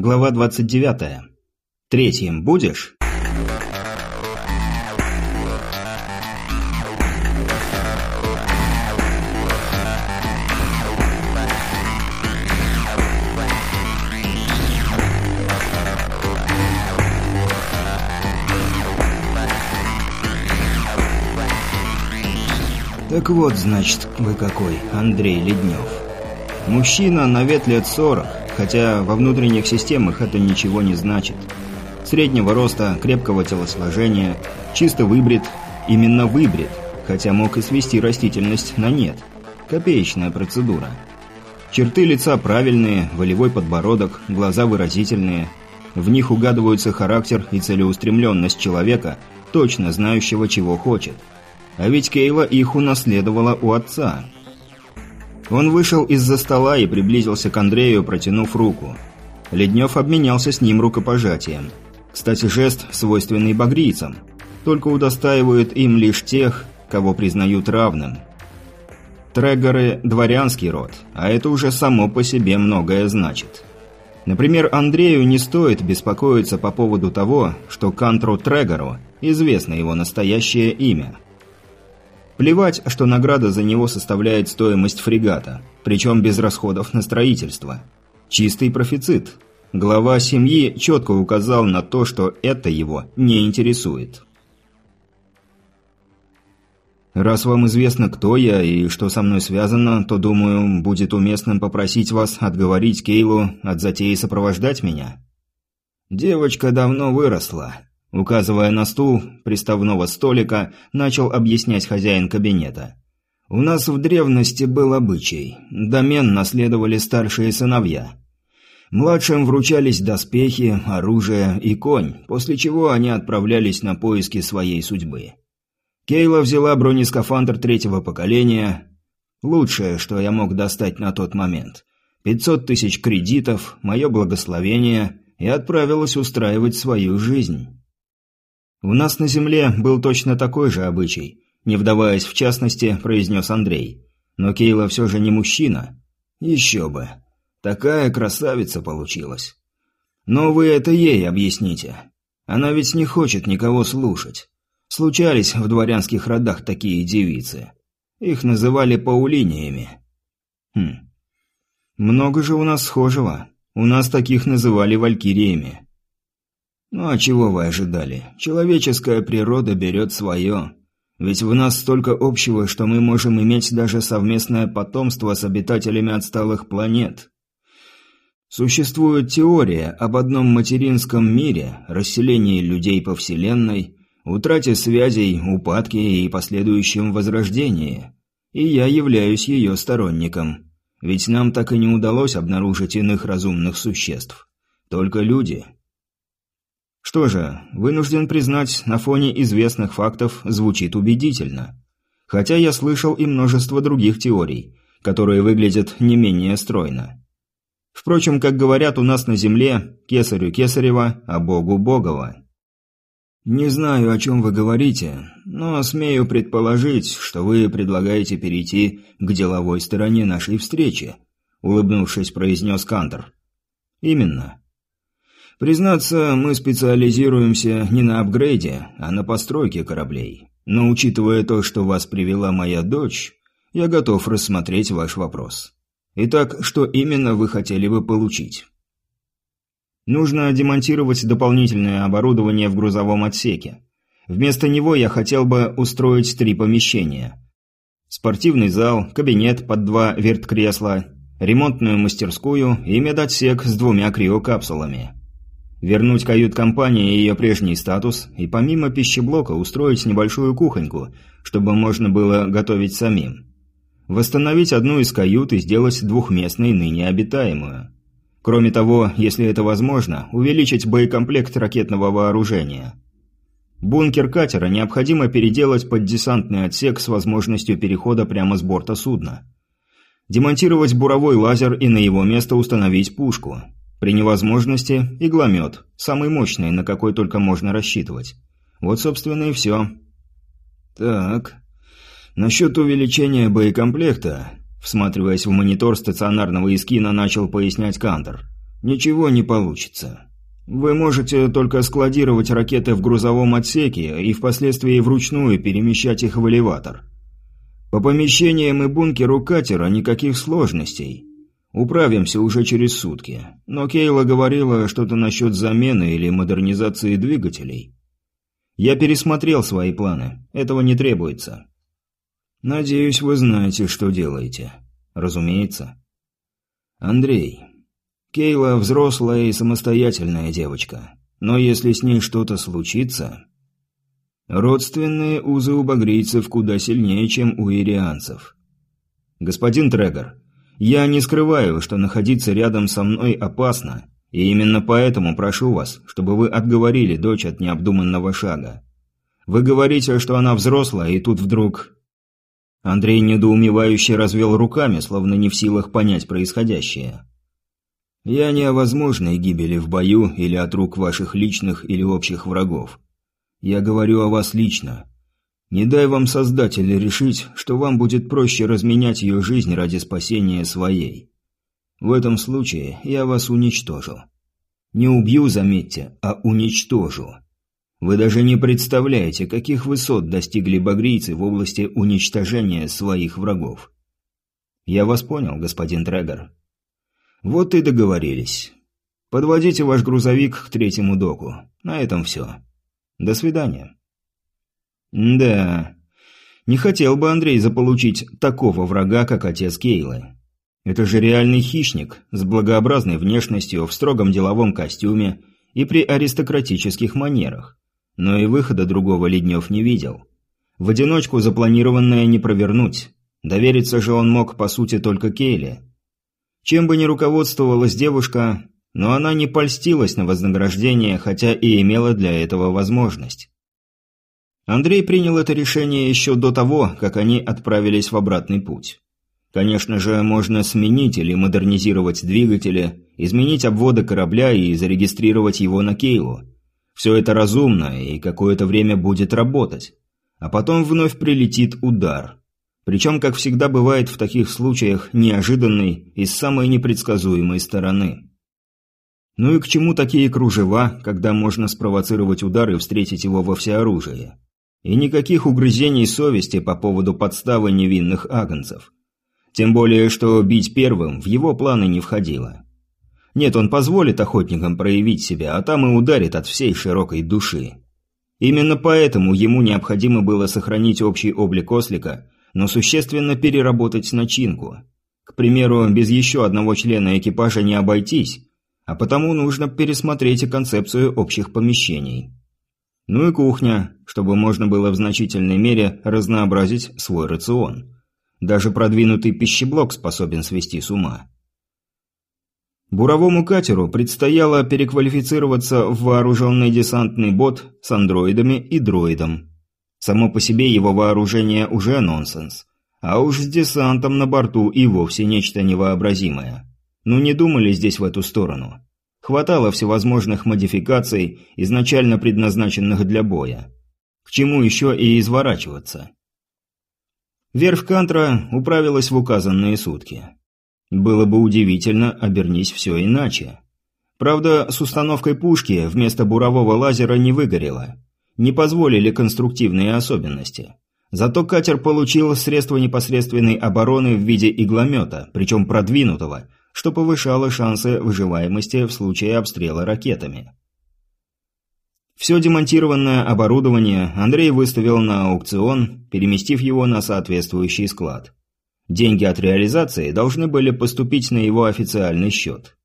Глава 29. Третьим будешь? Так вот, значит, вы какой, Андрей Леднев. Мужчина на вид лет 40, хотя во внутренних системах это ничего не значит. Среднего роста, крепкого телосложения, чисто выбрит, именно выбрит, хотя мог и свести растительность на нет. Копеечная процедура. Черты лица правильные, волевой подбородок, глаза выразительные. В них угадываются характер и целеустремленность человека, точно знающего, чего хочет – а ведь Кейла их унаследовала у отца. Он вышел из-за стола и приблизился к Андрею, протянув руку. Леднев обменялся с ним рукопожатием. Кстати, жест, свойственный багрийцам, только удостаивают им лишь тех, кого признают равным. Трегоры – дворянский род, а это уже само по себе многое значит. Например, Андрею не стоит беспокоиться по поводу того, что Кантру Трегору известно его настоящее имя – Плевать, что награда за него составляет стоимость фрегата, причем без расходов на строительство. Чистый профицит. Глава семьи четко указал на то, что это его не интересует. Раз вам известно, кто я и что со мной связано, то, думаю, будет уместным попросить вас отговорить Кейлу от затеи сопровождать меня. Девочка давно выросла. Указывая на стул приставного столика, начал объяснять хозяин кабинета. «У нас в древности был обычай. Домен наследовали старшие сыновья. Младшим вручались доспехи, оружие и конь, после чего они отправлялись на поиски своей судьбы. Кейла взяла бронескафандр третьего поколения. Лучшее, что я мог достать на тот момент. 500 тысяч кредитов, мое благословение, и отправилась устраивать свою жизнь». «У нас на земле был точно такой же обычай», не вдаваясь в частности, произнес Андрей. «Но Кейла все же не мужчина». «Еще бы. Такая красавица получилась». «Но вы это ей объясните. Она ведь не хочет никого слушать. Случались в дворянских родах такие девицы. Их называли паулиниями». «Хм. Много же у нас схожего. У нас таких называли валькириями». Ну а чего вы ожидали? Человеческая природа берет свое. Ведь в нас столько общего, что мы можем иметь даже совместное потомство с обитателями отсталых планет. Существует теория об одном материнском мире, расселении людей по Вселенной, утрате связей, упадке и последующем возрождении. И я являюсь ее сторонником. Ведь нам так и не удалось обнаружить иных разумных существ. Только люди – что же, вынужден признать, на фоне известных фактов звучит убедительно. Хотя я слышал и множество других теорий, которые выглядят не менее стройно. Впрочем, как говорят у нас на земле, кесарю кесарева, а богу богова. Не знаю, о чем вы говорите, но смею предположить, что вы предлагаете перейти к деловой стороне нашей встречи, улыбнувшись, произнес Кантор. Именно. Признаться, мы специализируемся не на апгрейде, а на постройке кораблей. Но учитывая то, что вас привела моя дочь, я готов рассмотреть ваш вопрос. Итак, что именно вы хотели бы получить? Нужно демонтировать дополнительное оборудование в грузовом отсеке. Вместо него я хотел бы устроить три помещения. Спортивный зал, кабинет под два верткресла, ремонтную мастерскую и медотсек с двумя криокапсулами. Вернуть кают-компании ее прежний статус и помимо пищеблока устроить небольшую кухоньку, чтобы можно было готовить самим. Восстановить одну из кают и сделать двухместной ныне обитаемую. Кроме того, если это возможно, увеличить боекомплект ракетного вооружения. Бункер катера необходимо переделать под десантный отсек с возможностью перехода прямо с борта судна. Демонтировать буровой лазер и на его место установить пушку – при невозможности – игломет, самый мощный, на какой только можно рассчитывать. Вот, собственно, и все. Так, насчет увеличения боекомплекта, всматриваясь в монитор стационарного искина, начал пояснять Кантор. Ничего не получится. Вы можете только складировать ракеты в грузовом отсеке и впоследствии вручную перемещать их в элеватор. По помещениям и бункеру катера никаких сложностей. Управимся уже через сутки. Но Кейла говорила что-то насчет замены или модернизации двигателей. Я пересмотрел свои планы. Этого не требуется. Надеюсь, вы знаете, что делаете. Разумеется. Андрей. Кейла взрослая и самостоятельная девочка. Но если с ней что-то случится... Родственные узы у багрийцев куда сильнее, чем у ирианцев. Господин Трегор, я не скрываю, что находиться рядом со мной опасно, и именно поэтому прошу вас, чтобы вы отговорили дочь от необдуманного шага. Вы говорите, что она взрослая, и тут вдруг... Андрей недоумевающе развел руками, словно не в силах понять происходящее. «Я не о возможной гибели в бою или от рук ваших личных или общих врагов. Я говорю о вас лично. Не дай вам Создатель решить, что вам будет проще разменять ее жизнь ради спасения своей. В этом случае я вас уничтожу. Не убью, заметьте, а уничтожу. Вы даже не представляете, каких высот достигли багрийцы в области уничтожения своих врагов. Я вас понял, господин Трегор. Вот и договорились. Подводите ваш грузовик к третьему доку. На этом все. До свидания. Да, не хотел бы Андрей заполучить такого врага, как отец Кейлы. Это же реальный хищник, с благообразной внешностью, в строгом деловом костюме и при аристократических манерах. Но и выхода другого Леднев не видел. В одиночку запланированное не провернуть. Довериться же он мог, по сути, только Кейле. Чем бы ни руководствовалась девушка, но она не польстилась на вознаграждение, хотя и имела для этого возможность. Андрей принял это решение еще до того, как они отправились в обратный путь. Конечно же, можно сменить или модернизировать двигатели, изменить обводы корабля и зарегистрировать его на Кейлу. Все это разумно и какое-то время будет работать. А потом вновь прилетит удар. Причем, как всегда бывает в таких случаях, неожиданный и с самой непредсказуемой стороны. Ну и к чему такие кружева, когда можно спровоцировать удар и встретить его во всеоружие? И никаких угрызений совести по поводу подставы невинных агнцев. Тем более, что бить первым в его планы не входило. Нет, он позволит охотникам проявить себя, а там и ударит от всей широкой души. Именно поэтому ему необходимо было сохранить общий облик ослика, но существенно переработать начинку. К примеру, без еще одного члена экипажа не обойтись, а потому нужно пересмотреть и концепцию общих помещений. Ну и кухня, чтобы можно было в значительной мере разнообразить свой рацион. Даже продвинутый пищеблок способен свести с ума. Буровому катеру предстояло переквалифицироваться в вооруженный десантный бот с андроидами и дроидом. Само по себе его вооружение уже нонсенс. А уж с десантом на борту и вовсе нечто невообразимое. Ну не думали здесь в эту сторону. Хватало всевозможных модификаций, изначально предназначенных для боя. К чему еще и изворачиваться? Верфь Кантра управилась в указанные сутки. Было бы удивительно, обернись все иначе. Правда, с установкой пушки вместо бурового лазера не выгорело. Не позволили конструктивные особенности. Зато катер получил средства непосредственной обороны в виде игломета, причем продвинутого, что повышало шансы выживаемости в случае обстрела ракетами. Все демонтированное оборудование Андрей выставил на аукцион, переместив его на соответствующий склад. Деньги от реализации должны были поступить на его официальный счет.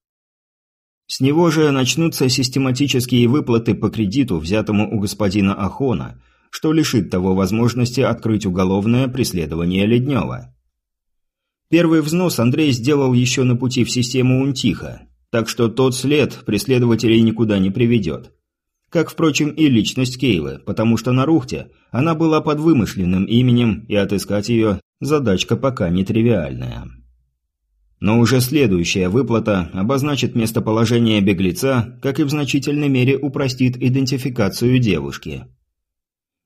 С него же начнутся систематические выплаты по кредиту, взятому у господина Ахона, что лишит того возможности открыть уголовное преследование Леднева. Первый взнос Андрей сделал еще на пути в систему Унтиха, так что тот след преследователей никуда не приведет. Как, впрочем, и личность Кейлы, потому что на Рухте она была под вымышленным именем, и отыскать ее задачка пока нетривиальная. Но уже следующая выплата обозначит местоположение беглеца, как и в значительной мере упростит идентификацию девушки.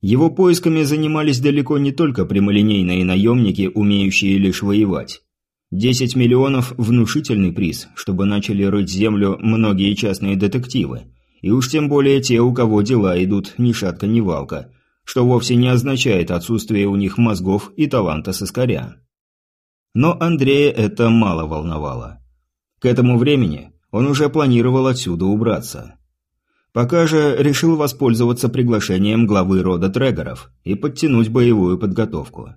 Его поисками занимались далеко не только прямолинейные наемники, умеющие лишь воевать. 10 миллионов – внушительный приз, чтобы начали рыть землю многие частные детективы. И уж тем более те, у кого дела идут ни шатка, ни валка, что вовсе не означает отсутствие у них мозгов и таланта соскаря. Но Андрея это мало волновало. К этому времени он уже планировал отсюда убраться. Пока же решил воспользоваться приглашением главы рода Трегоров и подтянуть боевую подготовку.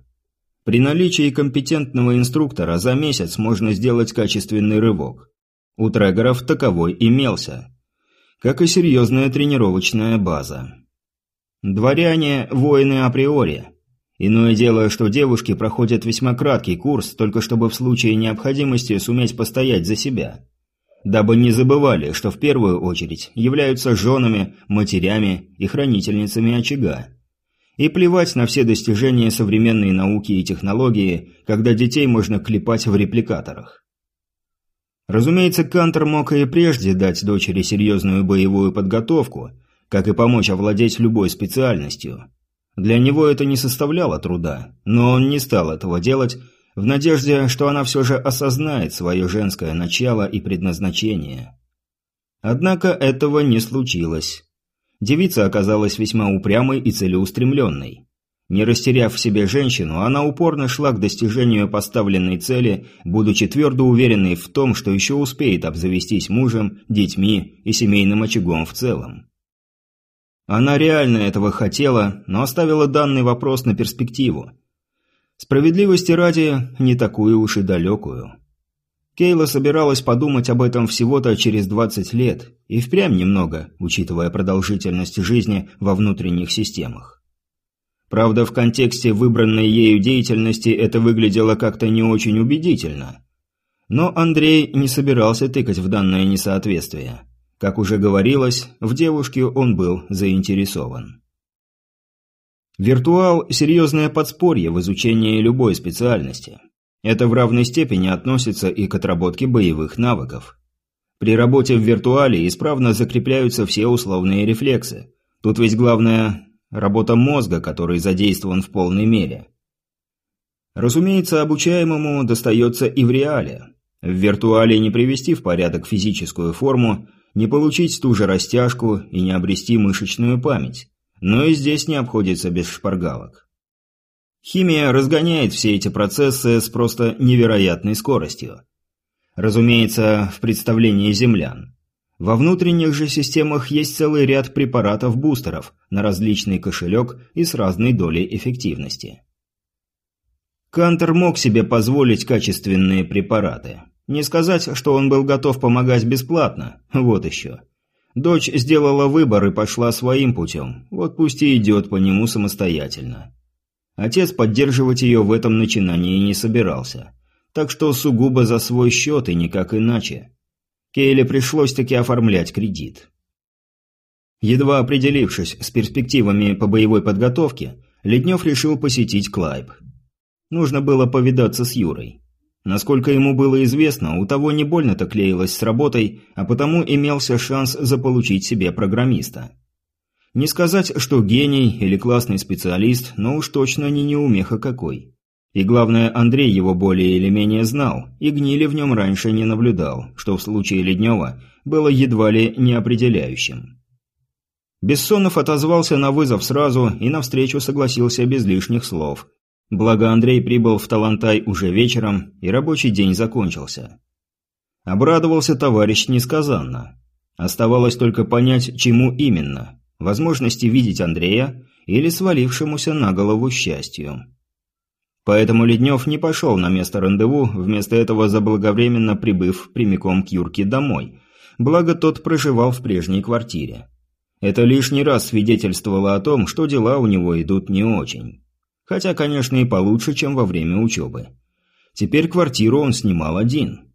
При наличии компетентного инструктора за месяц можно сделать качественный рывок. У Трегоров таковой имелся. Как и серьезная тренировочная база. Дворяне – воины априори. Иное дело, что девушки проходят весьма краткий курс, только чтобы в случае необходимости суметь постоять за себя дабы не забывали, что в первую очередь являются женами, матерями и хранительницами очага. И плевать на все достижения современной науки и технологии, когда детей можно клепать в репликаторах. Разумеется, Кантер мог и прежде дать дочери серьезную боевую подготовку, как и помочь овладеть любой специальностью. Для него это не составляло труда, но он не стал этого делать, в надежде, что она все же осознает свое женское начало и предназначение. Однако этого не случилось. Девица оказалась весьма упрямой и целеустремленной. Не растеряв в себе женщину, она упорно шла к достижению поставленной цели, будучи твердо уверенной в том, что еще успеет обзавестись мужем, детьми и семейным очагом в целом. Она реально этого хотела, но оставила данный вопрос на перспективу, Справедливости ради, не такую уж и далекую. Кейла собиралась подумать об этом всего-то через 20 лет, и впрямь немного, учитывая продолжительность жизни во внутренних системах. Правда, в контексте выбранной ею деятельности это выглядело как-то не очень убедительно. Но Андрей не собирался тыкать в данное несоответствие. Как уже говорилось, в девушке он был заинтересован. Виртуал – серьезное подспорье в изучении любой специальности. Это в равной степени относится и к отработке боевых навыков. При работе в виртуале исправно закрепляются все условные рефлексы. Тут ведь главное – работа мозга, который задействован в полной мере. Разумеется, обучаемому достается и в реале. В виртуале не привести в порядок физическую форму, не получить ту же растяжку и не обрести мышечную память. Но и здесь не обходится без шпаргалок. Химия разгоняет все эти процессы с просто невероятной скоростью. Разумеется, в представлении землян. Во внутренних же системах есть целый ряд препаратов-бустеров на различный кошелек и с разной долей эффективности. Кантер мог себе позволить качественные препараты. Не сказать, что он был готов помогать бесплатно, вот еще. Дочь сделала выбор и пошла своим путем, вот пусть и идет по нему самостоятельно. Отец поддерживать ее в этом начинании не собирался, так что сугубо за свой счет и никак иначе. Кейле пришлось таки оформлять кредит. Едва определившись с перспективами по боевой подготовке, Леднев решил посетить Клайб. Нужно было повидаться с Юрой. Насколько ему было известно, у того не больно-то клеилось с работой, а потому имелся шанс заполучить себе программиста. Не сказать, что гений или классный специалист, но уж точно не неумеха какой. И главное, Андрей его более или менее знал, и гнили в нем раньше не наблюдал, что в случае Леднева было едва ли неопределяющим. Бессонов отозвался на вызов сразу и навстречу согласился без лишних слов, Благо Андрей прибыл в Талантай уже вечером, и рабочий день закончился. Обрадовался товарищ несказанно. Оставалось только понять, чему именно – возможности видеть Андрея или свалившемуся на голову счастью. Поэтому Леднев не пошел на место рандеву, вместо этого заблаговременно прибыв прямиком к Юрке домой, благо тот проживал в прежней квартире. Это лишний раз свидетельствовало о том, что дела у него идут не очень. Хотя, конечно, и получше, чем во время учебы. Теперь квартиру он снимал один.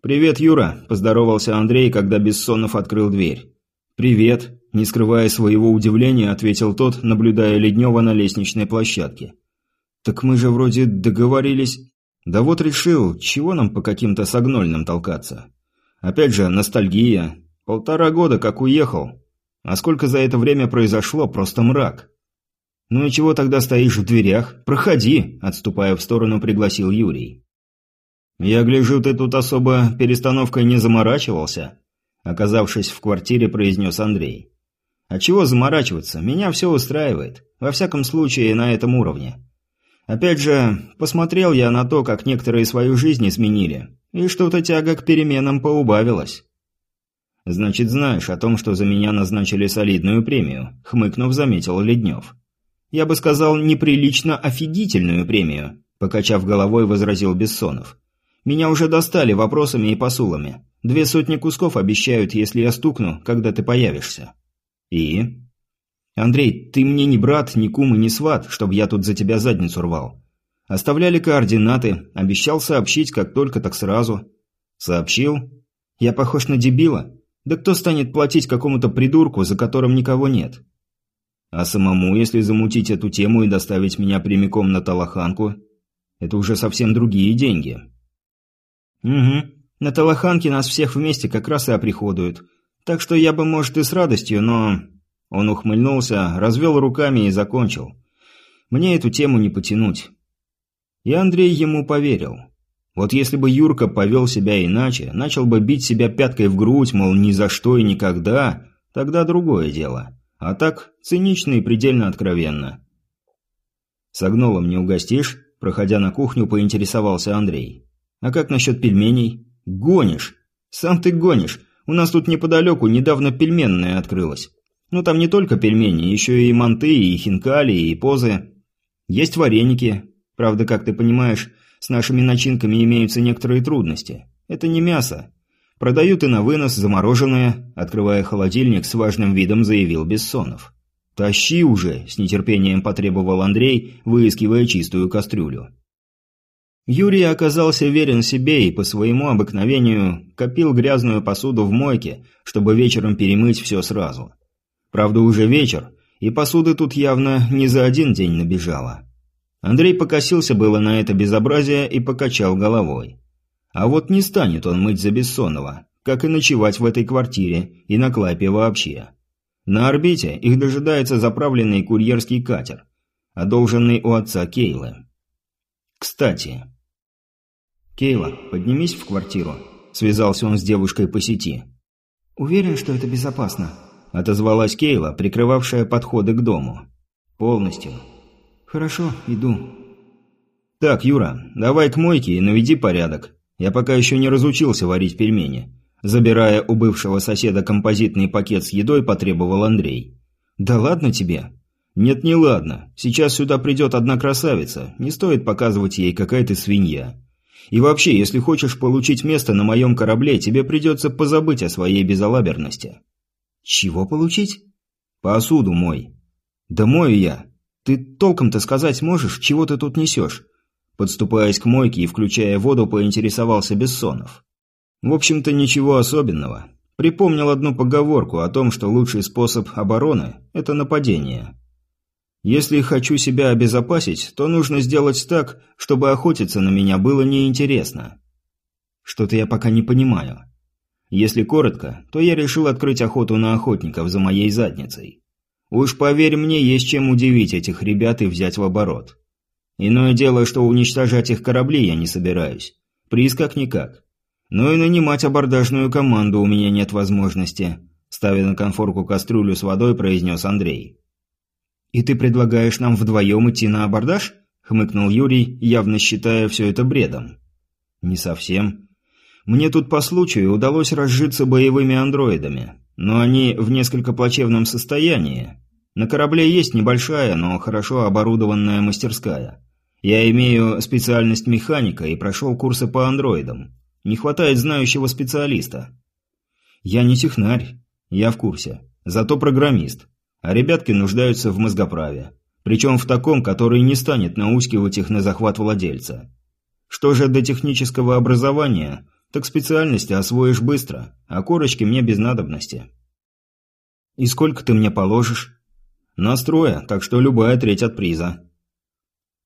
«Привет, Юра», – поздоровался Андрей, когда Бессонов открыл дверь. «Привет», – не скрывая своего удивления, ответил тот, наблюдая Леднева на лестничной площадке. «Так мы же вроде договорились...» «Да вот решил, чего нам по каким-то согнольным толкаться?» «Опять же, ностальгия. Полтора года как уехал. А сколько за это время произошло, просто мрак». «Ну и чего тогда стоишь в дверях? Проходи!» – отступая в сторону, пригласил Юрий. «Я гляжу, ты тут особо перестановкой не заморачивался?» Оказавшись в квартире, произнес Андрей. «А чего заморачиваться? Меня все устраивает. Во всяком случае, на этом уровне. Опять же, посмотрел я на то, как некоторые свою жизнь изменили, и что-то тяга к переменам поубавилась». «Значит, знаешь о том, что за меня назначили солидную премию», — хмыкнув, заметил Леднев. «Я бы сказал, неприлично офигительную премию», — покачав головой, возразил Бессонов. Меня уже достали вопросами и посулами. Две сотни кусков обещают, если я стукну, когда ты появишься. И? Андрей, ты мне не брат, ни кум и не сват, чтобы я тут за тебя задницу рвал. Оставляли координаты, обещал сообщить, как только, так сразу. Сообщил? Я похож на дебила? Да кто станет платить какому-то придурку, за которым никого нет? А самому, если замутить эту тему и доставить меня прямиком на Талаханку, это уже совсем другие деньги. «Угу. На Талаханке нас всех вместе как раз и оприходуют. Так что я бы, может, и с радостью, но...» Он ухмыльнулся, развел руками и закончил. «Мне эту тему не потянуть». И Андрей ему поверил. Вот если бы Юрка повел себя иначе, начал бы бить себя пяткой в грудь, мол, ни за что и никогда, тогда другое дело. А так, цинично и предельно откровенно. «С огнолом не угостишь?» Проходя на кухню, поинтересовался Андрей. А как насчет пельменей? Гонишь. Сам ты гонишь. У нас тут неподалеку недавно пельменная открылась. Ну там не только пельмени, еще и манты, и хинкали, и позы. Есть вареники. Правда, как ты понимаешь, с нашими начинками имеются некоторые трудности. Это не мясо. Продают и на вынос замороженное, открывая холодильник, с важным видом заявил Бессонов. «Тащи уже!» – с нетерпением потребовал Андрей, выискивая чистую кастрюлю. Юрий оказался верен себе и по своему обыкновению копил грязную посуду в мойке, чтобы вечером перемыть все сразу. Правда, уже вечер, и посуды тут явно не за один день набежало. Андрей покосился было на это безобразие и покачал головой. А вот не станет он мыть за Бессонова, как и ночевать в этой квартире и на Клайпе вообще. На орбите их дожидается заправленный курьерский катер, одолженный у отца Кейлы. Кстати, «Кейла, поднимись в квартиру», – связался он с девушкой по сети. «Уверен, что это безопасно?» – отозвалась Кейла, прикрывавшая подходы к дому. «Полностью». «Хорошо, иду». «Так, Юра, давай к мойке и наведи порядок. Я пока еще не разучился варить пельмени». Забирая у бывшего соседа композитный пакет с едой, потребовал Андрей. «Да ладно тебе?» «Нет, не ладно. Сейчас сюда придет одна красавица. Не стоит показывать ей, какая ты свинья. И вообще, если хочешь получить место на моем корабле, тебе придется позабыть о своей безалаберности». «Чего получить?» «Посуду мой». «Да мою я. Ты толком-то сказать можешь, чего ты тут несешь?» Подступаясь к мойке и включая воду, поинтересовался Бессонов. В общем-то, ничего особенного. Припомнил одну поговорку о том, что лучший способ обороны – это нападение. Если хочу себя обезопасить, то нужно сделать так, чтобы охотиться на меня было неинтересно. Что-то я пока не понимаю. Если коротко, то я решил открыть охоту на охотников за моей задницей. Уж поверь мне, есть чем удивить этих ребят и взять в оборот. Иное дело, что уничтожать их корабли я не собираюсь. Приз как-никак. Но и нанимать абордажную команду у меня нет возможности, ставя на конфорку кастрюлю с водой, произнес Андрей. «И ты предлагаешь нам вдвоем идти на абордаж?» – хмыкнул Юрий, явно считая все это бредом. «Не совсем. Мне тут по случаю удалось разжиться боевыми андроидами, но они в несколько плачевном состоянии. На корабле есть небольшая, но хорошо оборудованная мастерская. Я имею специальность механика и прошел курсы по андроидам. Не хватает знающего специалиста». «Я не технарь. Я в курсе. Зато программист а ребятки нуждаются в мозгоправе. Причем в таком, который не станет наускивать их на захват владельца. Что же до технического образования, так специальности освоишь быстро, а корочки мне без надобности. «И сколько ты мне положишь?» «Настроя, так что любая треть от приза».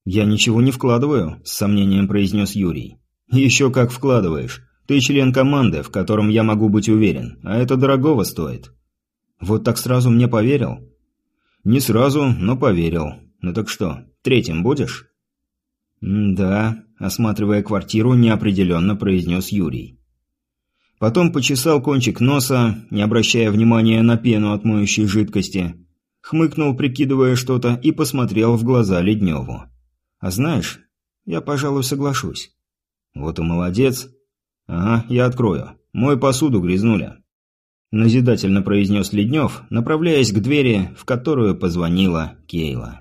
«Я ничего не вкладываю», – с сомнением произнес Юрий. «Еще как вкладываешь. Ты член команды, в котором я могу быть уверен, а это дорогого стоит». «Вот так сразу мне поверил?» «Не сразу, но поверил. Ну так что, третьим будешь?» «Да», – осматривая квартиру, неопределенно произнес Юрий. Потом почесал кончик носа, не обращая внимания на пену от моющей жидкости, хмыкнул, прикидывая что-то, и посмотрел в глаза Ледневу. «А знаешь, я, пожалуй, соглашусь». «Вот и молодец». «Ага, я открою. Мой посуду, грязнуля». Назидательно произнес Леднев, направляясь к двери, в которую позвонила Кейла.